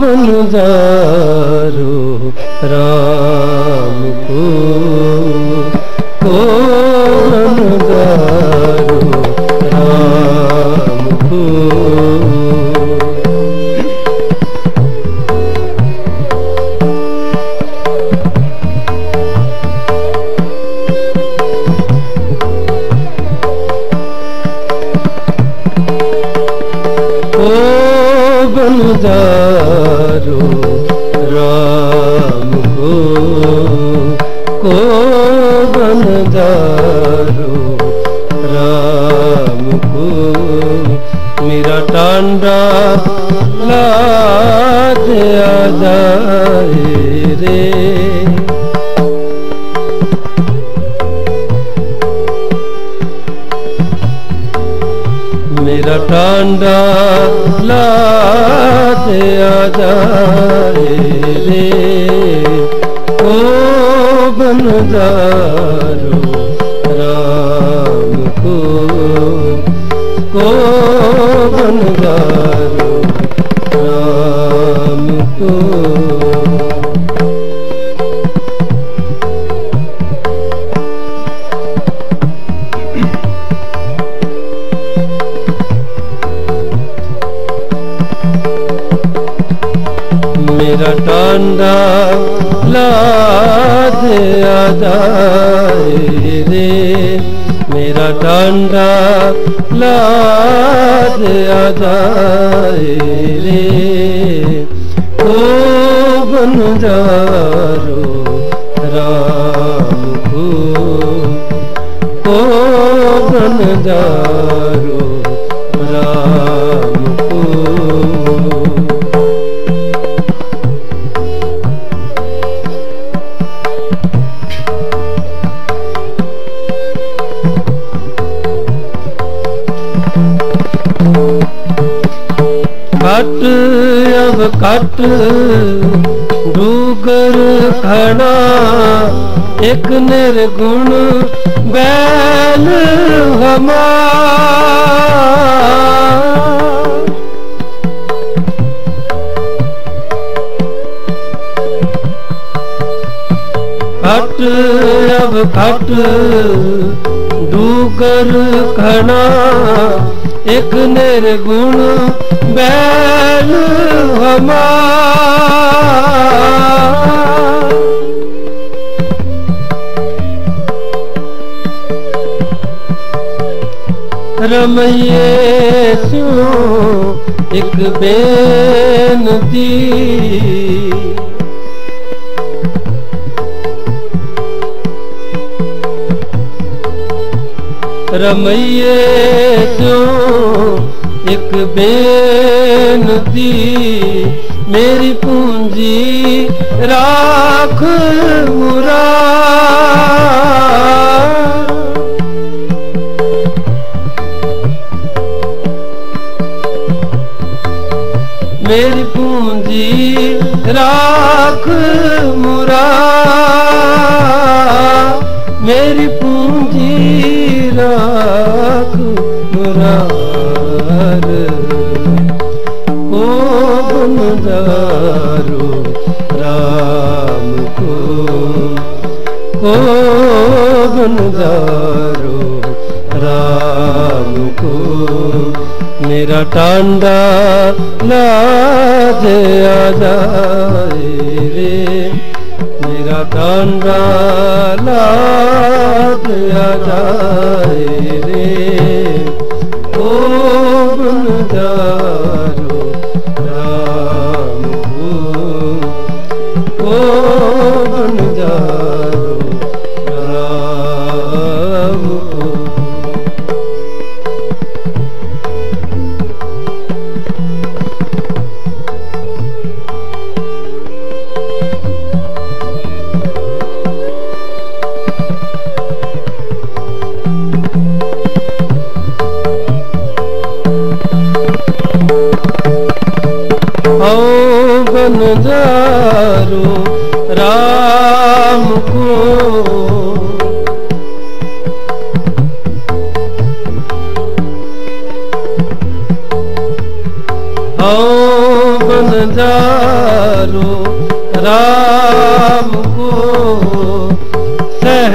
बनजारो राम को को बनजारो राम को ओ बनजारो ਜਾਏ ਰੇ। ਮੇਰਾ ਡਾਂਡਾ ਲਾਜ ਆ ਜਾਏ ਰੇ। ਕੋ ਬਨ ਜਾਰੋ ਰਾਮ ਕੋ ਕੋ ਬਨ ਜਾਰੋ ਘਟ ਅਬ ਘਟ। ਡੂਗਰ ਖਣਾ ਇੱਕ ਨਿਰਗੁਣ ਬੈਲ ਹਮਾ। ਘਟ ਅਬ ਘਟ ਡੂਗਰ ਖਣਾ ਇਕ ਨਿਰਗੁਣ ਬੈਲ ਹਮਾਰ। ਰਮਈਏ ਸਿਉ ਇਕ ਬੇਨਤੀ। ਰਮਈਏ ਸਿਓ ਇੱਕ ਬੇਨਤੀ? ਮੇਰੀ ਪੂੰਜੀ ਰਾਖ ਮੁਰਾ ਮੇਰੀ ਪੂੰਜੀ ਰਾਖ ਮੁਰਾ ਮੇਰੀ ਪੂੰਜੀ ਰਾਖ ਮੁਰਾਰ ਓ ਬਨਦਾਰੋ ਰਾਮ ਕੋ ਓ ਬਨਦਾਰੋ ਰਾਮ ਕੋ ਮੇਰਾ ਟਾਂਡਾ ਲਾਜ ਜਾਏ ਰੇ। ਮੇਰਾ ਟਾਂਡਾ ਰਾਮ ਕੋ ਓ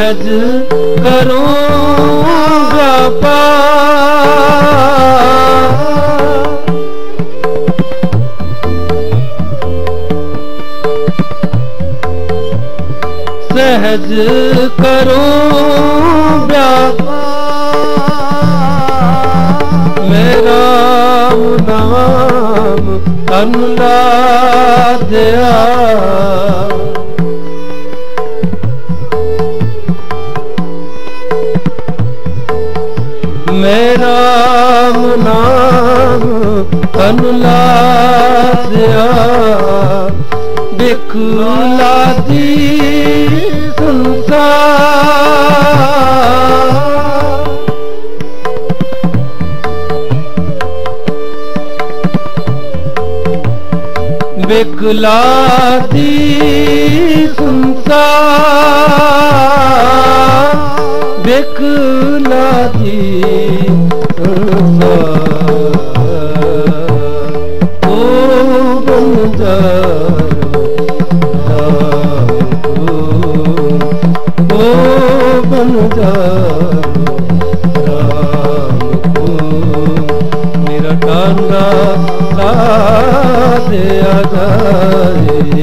ਅਰਜ ਕਰੂੰਗਾ ਪਾ। ਸਹਜ ਕਰੂੰ ਬਿਆਪਾ ਮੇਰਾ ਨਾਮ ਅਨੁਲਾਦਿਆ ਨਾਮ ਅਨੁਲਾਸਿਆ ਬਿਖੁਲਾਦੀ ਸੰਸਾਰ। ਬਿਖੁਲਾਦੀ ਸੰਸਾਰ। ਬਿਖੁਲਾਦੀ ਸੰਸਾਰ ਨਿਰਟਾਂਗਾ ਸਾਧ ਅਗਾਏ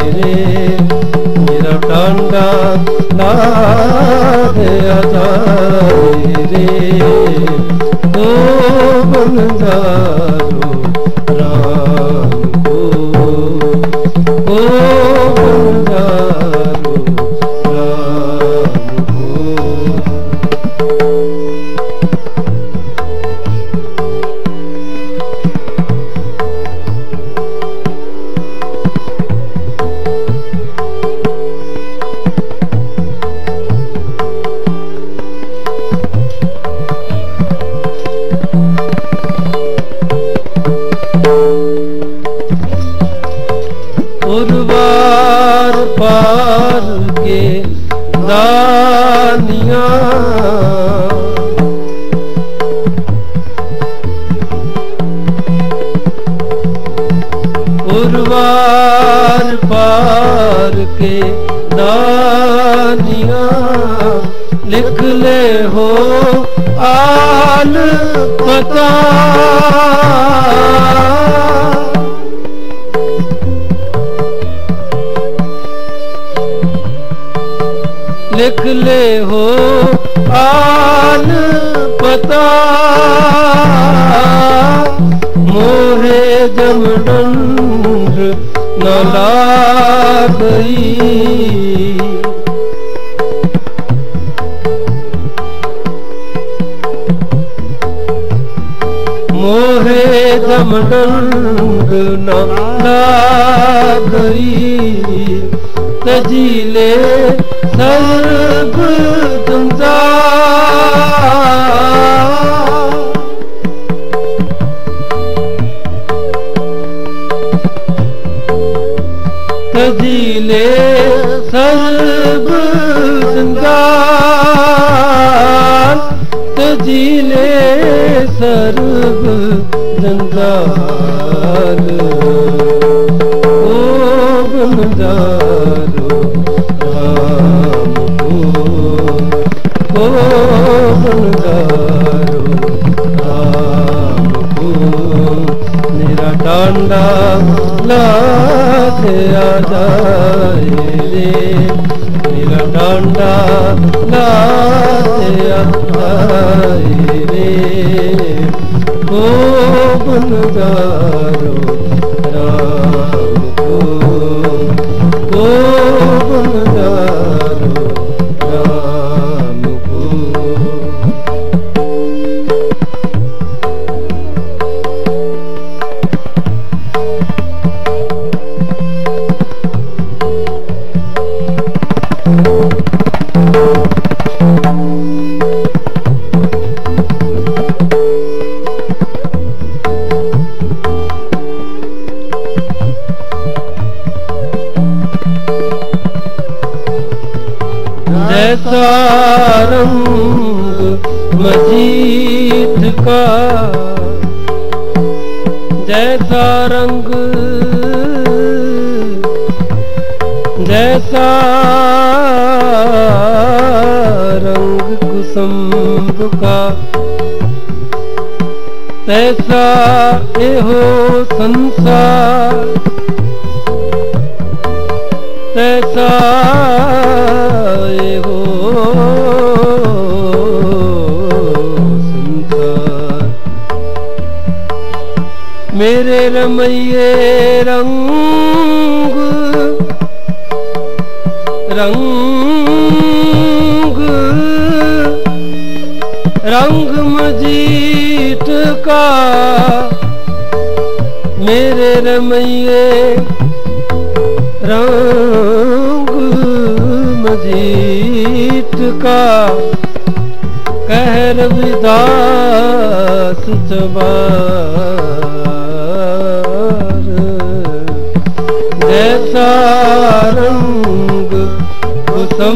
ਲਿਖ ਲੈ ਹੋ ਆਲ ਪਤਾ। ਲਿਖ ਲੈ ਹੋ ਆਲ ਪਤਾ। ਮੋਹੇ ਜਮਡੰਡ ਨਾ ਲਾਗਈ ਜਨਮ ਦੰਦ ਨਾ ਲਾਗਈ। ਤਜੀਲੇ ਸਰਬ ਤੁੰਜਾ ਤਜੀਲੇ ਸਰਬ ਜੰਜਾਲ सा रंग मजीद का जैसा रंग जैसा रंग कुसुम का तैसा एहो संसार तैसा ਤੇਰੇ ਰਮਈਏ ਰੰਗ ਰੰਗ ਰੰਗ ਮਜੀਤ ਕਾ ਮੇਰੇ ਰਮਈਏ ਰੰਗ ਮਜੀਤ ਕਾ ਕਹਿ ਰਵਿਦਾਸ ਚਬਾ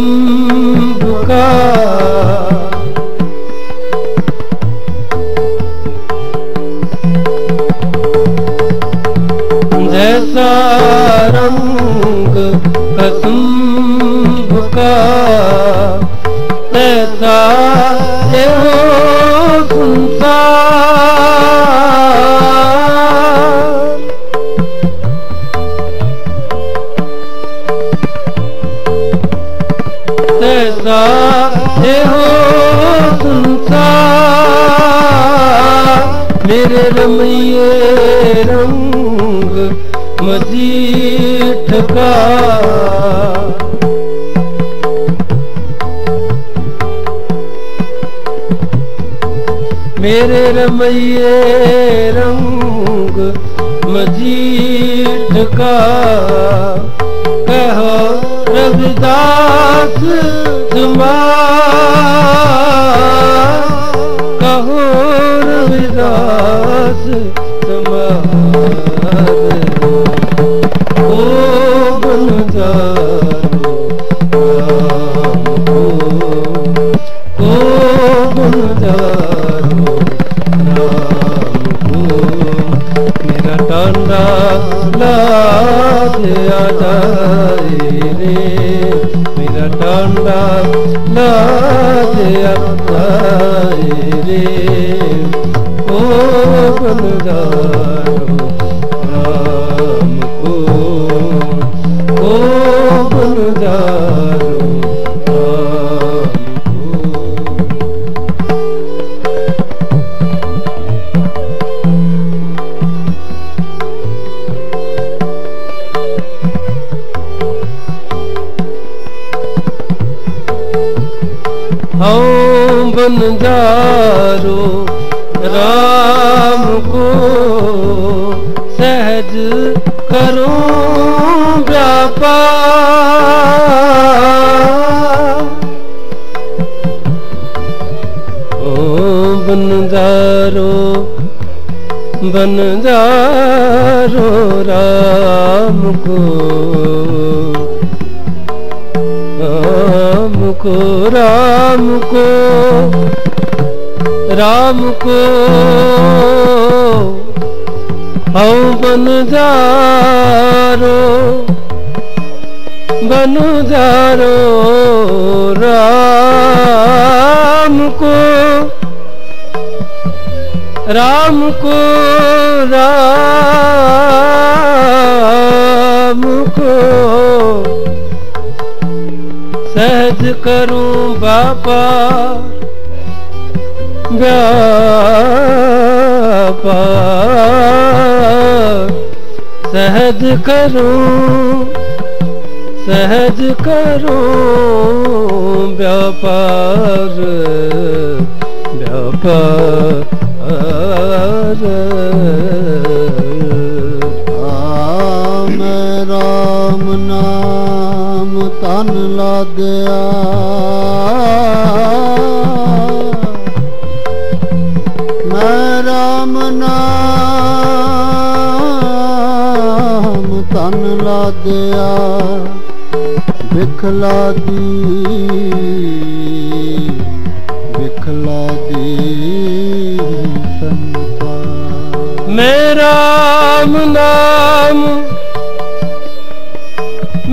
mm. ਰਹੇ ਹੋ ਸੰਸਾਰ ਮੇਰੇ ਰਮਈਏ ਰੰਗ ਮਜ਼ੀਦ ਠਕਾ ਮੇਰੇ ਰਮਈਏ ਰੰਗ ਮਜੀਦ ਕਾ। ਕਹੋ Ravidas ਤੁਮਾਰ Jaya Jai Re La ਹਉ ਬਨਜਾਰੋ RAM ਕੋ ਸਹਿਜ ਕਰੂੰ ਵਿਆਪਾਰ ਹਉ ਬਨਜਾਰੋ ਬਨਜਾਰੋ RAM ਕੋ को राम को राम को हम बन जारो बन जारो राम को राम को राम को ਸਹਿਜ ਕਰੂੰ ਬਾਪਾ ਬਾਪਾ ਸਹਿਜ ਕਰੂੰ ਸਹਿਜ ਕਰੂੰ ਵਿਆਪਾਰ ਵਿਆਪਾਰ। ਆਮ ਰਾਮ ਨਾਮ। ਤਨ ਲਾਦਿਆ ਮੈਂ ਰਾਮ ਨਾਮ ਤਨ ਲਾਦਿਆ ਵਿਖਲਾ ਦੀ ਵਿਖਲਾ ਦੀ ਸੰਤਾ ਮੇਰਾ ਨਾਮ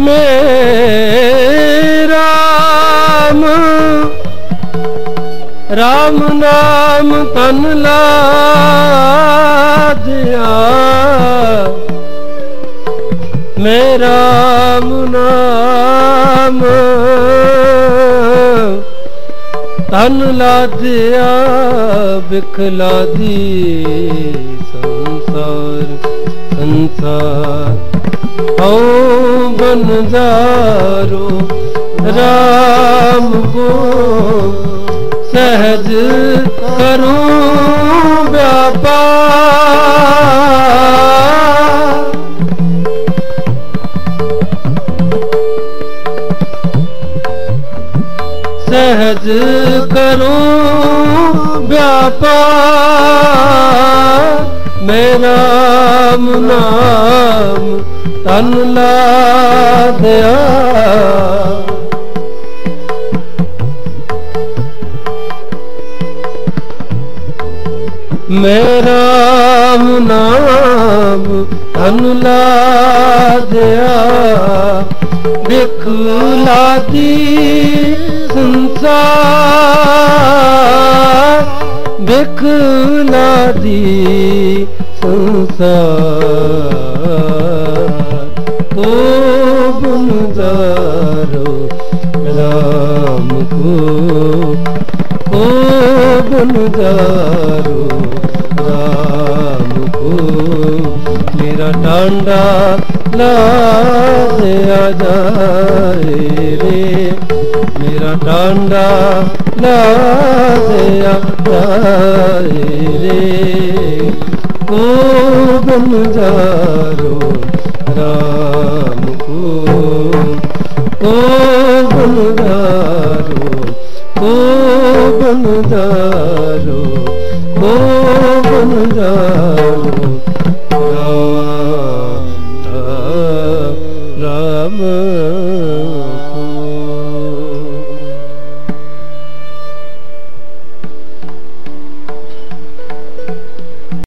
नाम ਰਾਮ ਰਾਮ ਨਾਮ ਤਨ ਲਾਦਿਆ ਮੇਰਾ ਰਾਮ ਨਾਮ ਤਨ ਲਾਦਿਆ ਬਿਖਲਾ ਦੀ ਸੰਸਾਰ ਸੰਸਾਰ ਬਨਜ਼ਾਰੋ ਰਾਮ ਕੋ ਸਹਜ ਕਰੂੰ ਵਿਆਪਾਰ। ਸਹਜ ਕਰੂੰ ਵਿਆਪਾਰ। ਮੇਰਾ ਨਾਮ ਤਨ ਲਾ ਮੇਰਾ ਨਾਮ ਤਨ ਲਾ ਦਿਆ। ਬਿਖਲਾਦੀ ਸੰਸਾਰ। ਬਿਖਲਾਦੀ ਸੰਸਾਰ। गुमारो रा